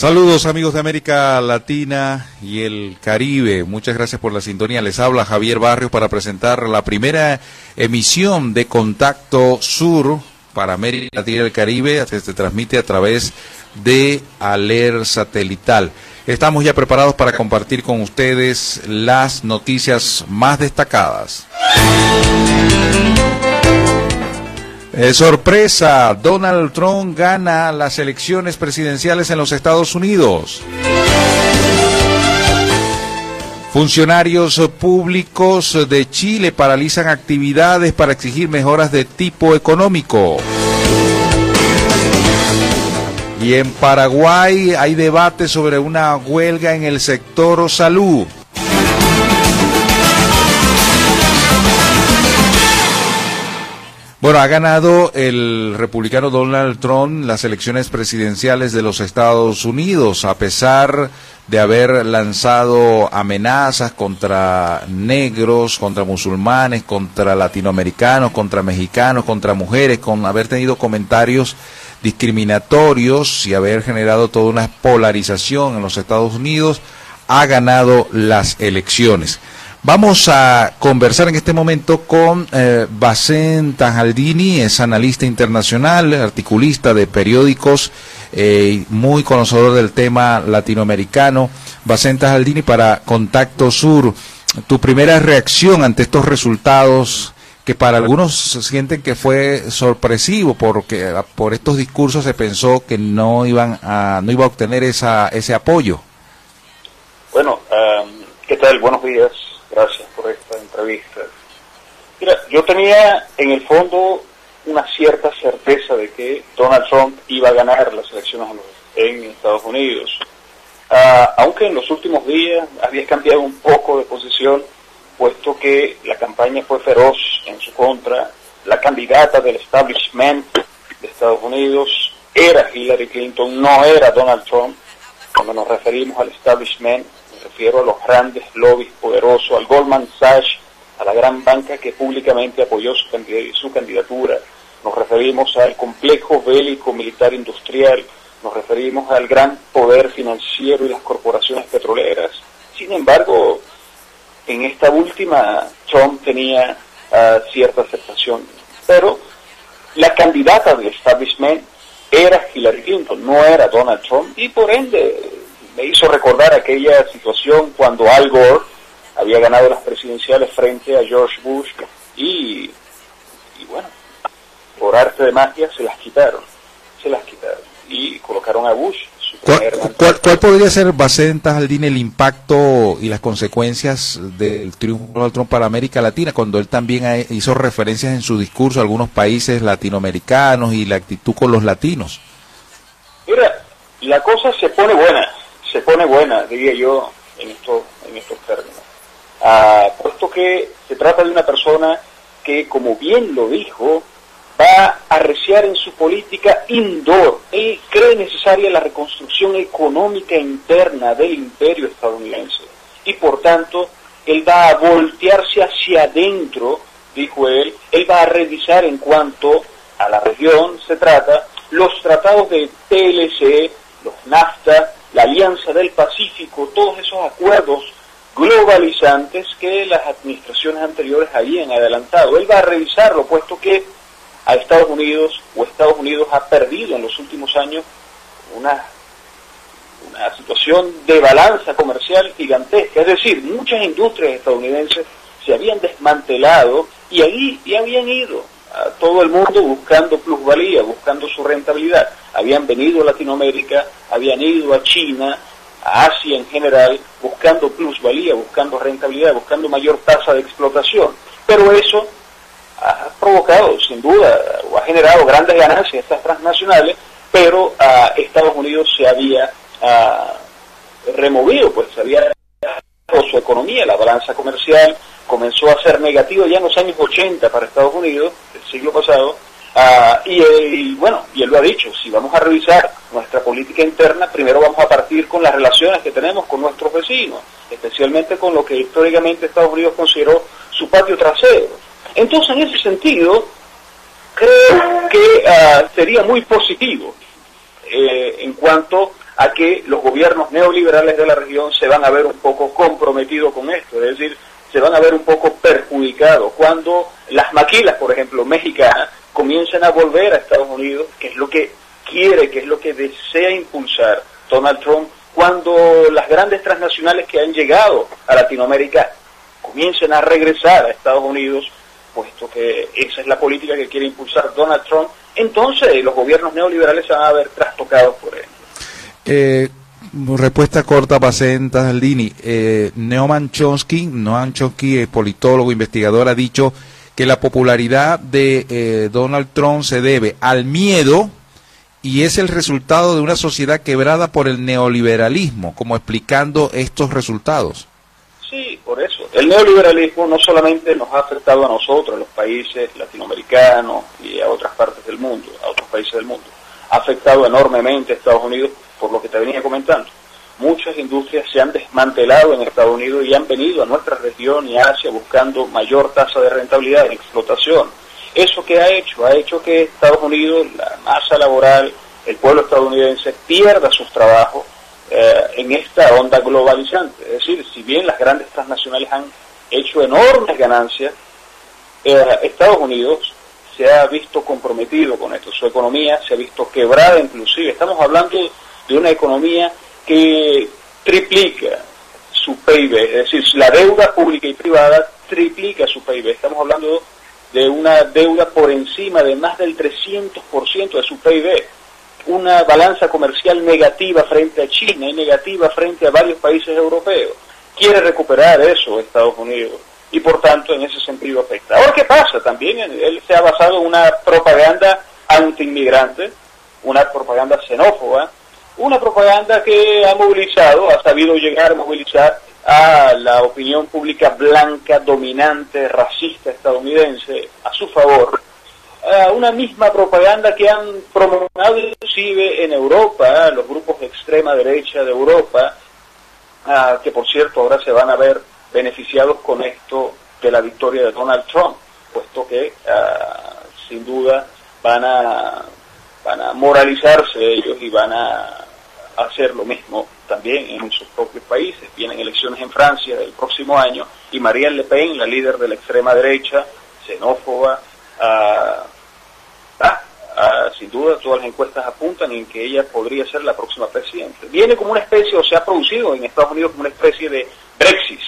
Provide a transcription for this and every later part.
Saludos amigos de América Latina y el Caribe. Muchas gracias por la sintonía. Les habla Javier Barrios para presentar la primera emisión de Contacto Sur para América Latina y el Caribe. Se transmite a través de Aler Satelital. Estamos ya preparados para compartir con ustedes las noticias más destacadas. Eh, sorpresa, Donald Trump gana las elecciones presidenciales en los Estados Unidos. Funcionarios públicos de Chile paralizan actividades para exigir mejoras de tipo económico. Y en Paraguay hay debate sobre una huelga en el sector salud. Bueno, ha ganado el republicano Donald Trump las elecciones presidenciales de los Estados Unidos, a pesar de haber lanzado amenazas contra negros, contra musulmanes, contra latinoamericanos, contra mexicanos, contra mujeres, con haber tenido comentarios discriminatorios y haber generado toda una polarización en los Estados Unidos, ha ganado las elecciones. Vamos a conversar en este momento con eh, Bacén Tajaldini, es analista internacional, articulista de periódicos, eh, muy conocedor del tema latinoamericano. Bacén Tajaldini para Contacto Sur, tu primera reacción ante estos resultados que para algunos sienten que fue sorpresivo porque por estos discursos se pensó que no iban a no iba a obtener esa, ese apoyo. Bueno, um, ¿qué tal? Buenos días Gracias por esta entrevista. Mira, yo tenía en el fondo una cierta certeza de que Donald Trump iba a ganar las elecciones en Estados Unidos. Ah, aunque en los últimos días había cambiado un poco de posición, puesto que la campaña fue feroz en su contra, la candidata del establishment de Estados Unidos era Hillary Clinton, no era Donald Trump. Cuando nos referimos al establishment, refiero a los grandes lobbies poderosos, al Goldman Sachs, a la gran banca que públicamente apoyó su, candidatura, nos referimos al complejo bélico militar industrial, nos referimos al gran poder financiero y las corporaciones petroleras. Sin embargo, en esta última Trump tenía ah, cierta aceptación, pero la candidata del establishment era Hillary Clinton, no era Donald Trump, y por ende me hizo recordar aquella situación cuando Al Gore había ganado las presidenciales frente a George Bush y, y bueno, por arte de magia se las quitaron, se las quitaron y colocaron a Bush. ¿Cuál, podría ser, Bacen Tajaldín, el impacto y las consecuencias del triunfo de Donald Trump para América Latina, cuando él también hizo referencias en su discurso a algunos países latinoamericanos y la actitud con los latinos? Mira, la cosa se pone buena se pone buena, diría yo, en, esto, en estos términos. Ah, puesto que se trata de una persona que, como bien lo dijo, va a arreciar en su política indoor. Él cree necesaria la reconstrucción económica interna del imperio estadounidense. Y por tanto, él va a voltearse hacia adentro, dijo él, él va a revisar en cuanto a la región se trata, los tratados de TLC, los NAFTA, la Alianza del Pacífico, todos esos acuerdos globalizantes que las administraciones anteriores habían adelantado. Él va a revisarlo, puesto que a Estados Unidos o Estados Unidos ha perdido en los últimos años una, una situación de balanza comercial gigantesca. Es decir, muchas industrias estadounidenses se habían desmantelado y ahí y habían ido a todo el mundo buscando plusvalía, buscando su rentabilidad. Habían venido a Latinoamérica, habían ido a China, a Asia en general, buscando plusvalía, buscando rentabilidad, buscando mayor tasa de explotación. Pero eso ha provocado, sin duda, o ha generado grandes ganancias estas transnacionales, pero a Estados Unidos se había removido, pues se había su economía, la balanza comercial, comenzó a ser negativa ya en los años 80 para Estados Unidos, el siglo pasado, y, y, bueno, y él lo ha dicho, si vamos a revisar nuestra política interna, primero vamos a partir con las relaciones que tenemos con nuestros vecinos, especialmente con lo que históricamente Estados Unidos consideró su patio trasero. Entonces, en ese sentido, creo que uh, sería muy positivo eh, en cuanto a que los gobiernos neoliberales de la región se van a ver un poco comprometidos con esto, es decir, se van a ver un poco perjudicados cuando las maquilas, por ejemplo, mexicanas, comiencen a volver a Estados Unidos, que es lo que quiere, que es lo que desea impulsar Donald Trump, cuando las grandes transnacionales que han llegado a Latinoamérica comiencen a regresar a Estados Unidos, puesto que esa es la política que quiere impulsar Donald Trump, entonces los gobiernos neoliberales se van a ver trastocados por él. Eh, respuesta corta para Aldini. Eh, Neoman Chomsky, Noam Chomsky, politólogo, investigador, ha dicho que la popularidad de eh, Donald Trump se debe al miedo y es el resultado de una sociedad quebrada por el neoliberalismo, como explicando estos resultados. Sí, por eso. El neoliberalismo no solamente nos ha afectado a nosotros, a los países latinoamericanos y a otras partes del mundo, a otros países del mundo, ha afectado enormemente a Estados Unidos por lo que te venía comentando. Muchas industrias se han desmantelado en Estados Unidos y han venido a nuestra región y Asia buscando mayor tasa de rentabilidad en explotación. ¿Eso que ha hecho? Ha hecho que Estados Unidos, la masa laboral, el pueblo estadounidense pierda sus trabajos eh, en esta onda globalizante. Es decir, si bien las grandes transnacionales han hecho enormes ganancias, eh, Estados Unidos se ha visto comprometido con esto, su economía se ha visto quebrada inclusive. Estamos hablando de una economía que triplica su PIB, es decir, la deuda pública y privada triplica su PIB. Estamos hablando de una deuda por encima de más del 300% de su PIB una balanza comercial negativa frente a China y negativa frente a varios países europeos. Quiere recuperar eso Estados Unidos y por tanto en ese sentido afecta. Ahora, ¿qué pasa? También él se ha basado en una propaganda anti-inmigrante, una propaganda xenófoba, una propaganda que ha movilizado, ha sabido llegar a movilizar a la opinión pública blanca, dominante, racista estadounidense a su favor una misma propaganda que han promovido inclusive en Europa, los grupos de extrema derecha de Europa, que por cierto ahora se van a ver beneficiados con esto de la victoria de Donald Trump, puesto que sin duda van a, van a moralizarse ellos y van a hacer lo mismo también en sus propios países. Vienen elecciones en Francia el próximo año y Marielle Le Pen, la líder de la extrema derecha, xenófoba, Ah, ah, sin duda todas las encuestas apuntan en que ella podría ser la próxima presidenta. Viene como una especie, o se ha producido en Estados Unidos como una especie de Brexit,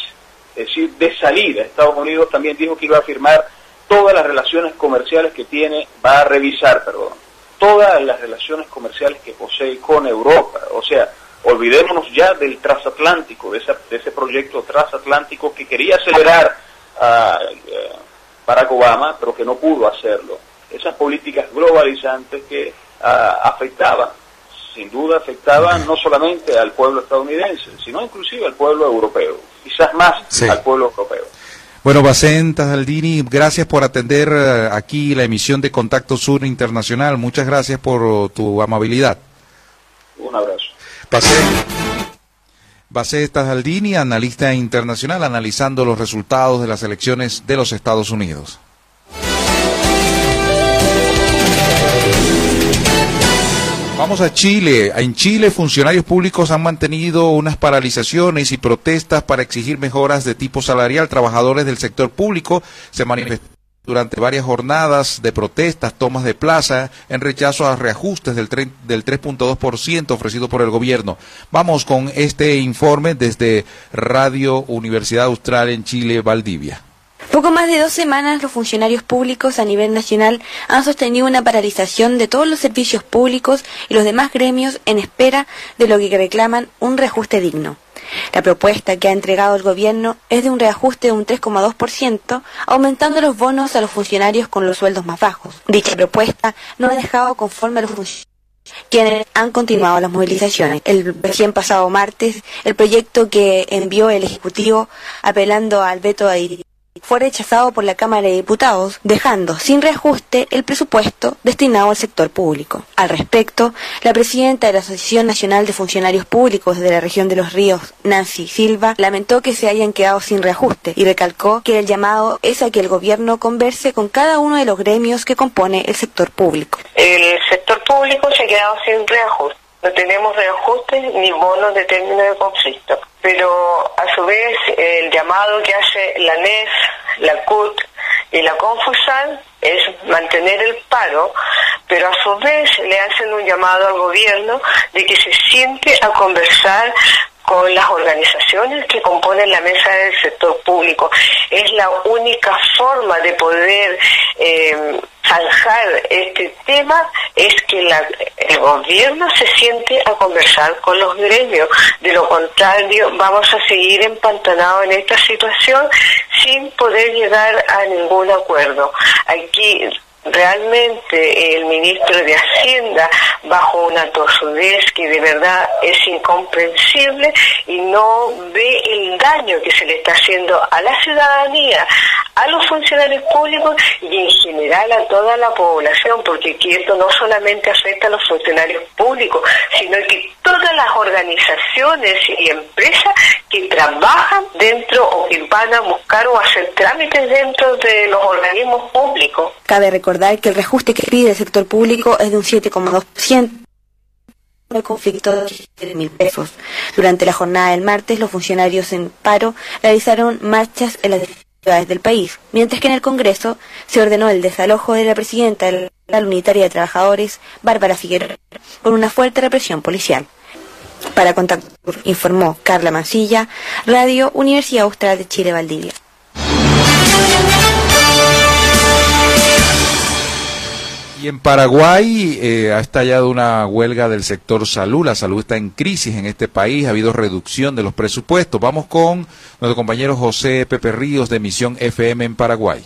es decir, de salida. Estados Unidos también dijo que iba a firmar todas las relaciones comerciales que tiene, va a revisar, perdón, todas las relaciones comerciales que posee con Europa. O sea, olvidémonos ya del transatlántico, de, de ese proyecto transatlántico que quería acelerar a... Barack Obama, pero que no pudo hacerlo. Esas políticas globalizantes que ah, afectaban, sin duda afectaban no solamente al pueblo estadounidense, sino inclusive al pueblo europeo, quizás más al pueblo europeo. Bueno, Bacén Aldini, gracias por atender eh, aquí la emisión de Contacto Sur Internacional. Muchas gracias por tu amabilidad. Un abrazo. Base Aldini, analista internacional, analizando los resultados de las elecciones de los Estados Unidos. Vamos a Chile. En Chile, funcionarios públicos han mantenido unas paralizaciones y protestas para exigir mejoras de tipo salarial. Trabajadores del sector público se manifestaron durante varias jornadas de protestas, tomas de plaza, en rechazo a reajustes del, del 3.2% ofrecido por el gobierno. Vamos con este informe desde Radio Universidad Austral en Chile, Valdivia. Poco más de dos semanas los funcionarios públicos a nivel nacional han sostenido una paralización de todos los servicios públicos y los demás gremios en espera de lo que reclaman un reajuste digno. La propuesta que ha entregado el gobierno es de un reajuste de un 3,2%, aumentando los bonos a los funcionarios con los sueldos más bajos. Dicha propuesta no ha dejado conforme a los funcionarios quienes han continuado las movilizaciones. El recién pasado martes, el proyecto que envió el Ejecutivo apelando al veto fue rechazado por la Cámara de Diputados, dejando sin reajuste el presupuesto destinado al sector público. Al respecto, la presidenta de la Asociación Nacional de Funcionarios Públicos de la región de los ríos, Nancy Silva, lamentó que se hayan quedado sin reajuste y recalcó que el llamado es a que el gobierno converse con cada uno de los gremios que compone el sector público. El sector público se ha quedado sin reajuste no tenemos reajuste ni bonos de término de conflicto. Pero a su vez el llamado que hace la NES, la CUT y la Confusan es mantener el paro, pero a su vez le hacen un llamado al gobierno de que se siente a conversar con las organizaciones que componen la mesa del sector público. Es la única forma de poder eh, zanjar este tema, es que el gobierno se siente a conversar con los gremios. De lo contrario, vamos a seguir empantanados en esta situación sin poder llegar a ningún acuerdo. Aquí realmente el ministro de Hacienda bajo una tosudez que de verdad es incomprensible y no ve el daño que se le está haciendo a la ciudadanía, a los funcionarios públicos y en general a toda la población, porque esto no solamente afecta a los funcionarios públicos, sino que todas las organizaciones y empresas que trabajan dentro o que van a buscar o hacer trámites dentro de los organismos públicos. Cabe recordar que el reajuste que pide el sector público es de un 7,2% el conflicto de 7 mil pesos. Durante la jornada del martes, los funcionarios en paro realizaron marchas en las ciudades del país, mientras que en el Congreso se ordenó el desalojo de la presidenta de la Unitaria de Trabajadores, Bárbara Figueroa, con una fuerte represión policial. Para Contacto informó Carla Mancilla, Radio Universidad Austral de Chile, Valdivia. Y en Paraguay eh, ha estallado una huelga del sector salud. La salud está en crisis en este país. Ha habido reducción de los presupuestos. Vamos con nuestro compañero José Pepe Ríos de Misión FM en Paraguay.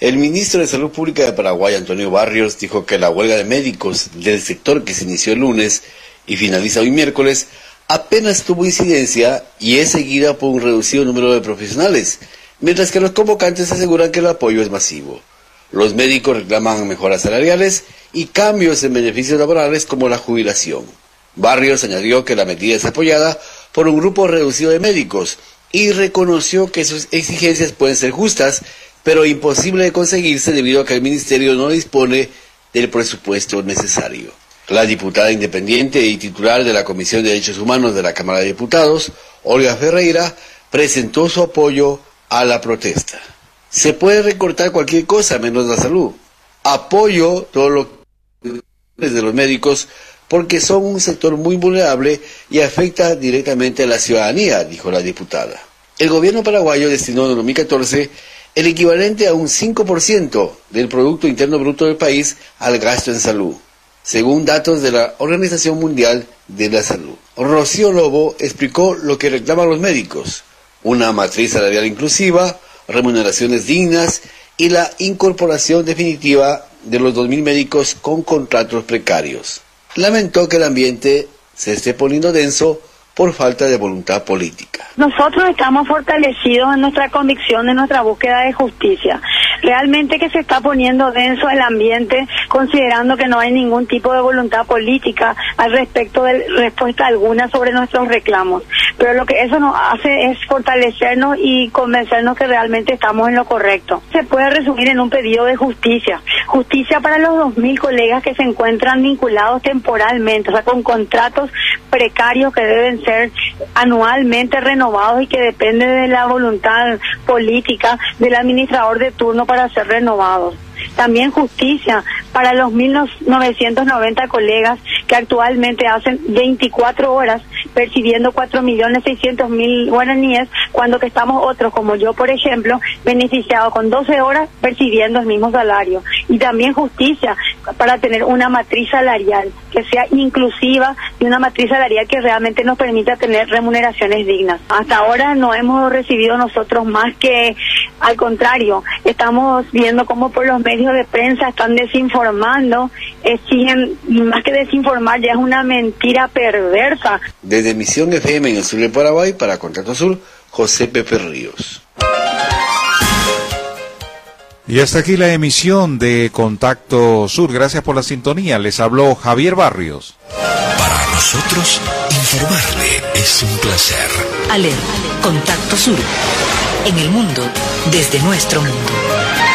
El ministro de Salud Pública de Paraguay, Antonio Barrios, dijo que la huelga de médicos del sector que se inició el lunes y finaliza hoy miércoles apenas tuvo incidencia y es seguida por un reducido número de profesionales, mientras que los convocantes aseguran que el apoyo es masivo. Los médicos reclaman mejoras salariales y cambios en beneficios laborales como la jubilación. Barrios añadió que la medida es apoyada por un grupo reducido de médicos y reconoció que sus exigencias pueden ser justas, pero imposible de conseguirse debido a que el ministerio no dispone del presupuesto necesario. La diputada independiente y titular de la Comisión de Derechos Humanos de la Cámara de Diputados, Olga Ferreira, presentó su apoyo a la protesta. Se puede recortar cualquier cosa menos la salud. Apoyo todo lo que de los médicos porque son un sector muy vulnerable y afecta directamente a la ciudadanía, dijo la diputada. El gobierno paraguayo destinó en 2014 el equivalente a un 5% del Producto Interno Bruto del país al gasto en salud, según datos de la Organización Mundial de la Salud. Rocío Lobo explicó lo que reclaman los médicos, una matriz salarial inclusiva, remuneraciones dignas y la incorporación definitiva de los 2.000 médicos con contratos precarios. Lamentó que el ambiente se esté poniendo denso por falta de voluntad política. Nosotros estamos fortalecidos en nuestra convicción, en nuestra búsqueda de justicia. Realmente que se está poniendo denso el ambiente, considerando que no hay ningún tipo de voluntad política al respecto de respuesta alguna sobre nuestros reclamos. Pero lo que eso nos hace es fortalecernos y convencernos que realmente estamos en lo correcto. Se puede resumir en un pedido de justicia. Justicia para los 2.000 colegas que se encuentran vinculados temporalmente, o sea, con contratos precarios que deben ser anualmente renovados y que dependen de la voluntad política del administrador de turno para ser renovados. También justicia para los 1.990 colegas que actualmente hacen 24 horas percibiendo 4.600.000 guaraníes, cuando que estamos otros, como yo, por ejemplo, beneficiados con 12 horas percibiendo el mismo salario. Y también justicia para tener una matriz salarial que sea inclusiva y una matriz salarial que realmente nos permita tener remuneraciones dignas. Hasta ahora no hemos recibido nosotros más que al contrario, estamos viendo cómo por los medios de prensa están desinformando, exigen, más que desinformar, ya es una mentira perversa. Desde Misión FM en el sur de Paraguay, para Contacto Sur, José Pepe Ríos. Y hasta aquí la emisión de Contacto Sur. Gracias por la sintonía. Les habló Javier Barrios. Para nosotros, informarle es un placer. Ale, Contacto Sur. En el mundo, desde nuestro mundo.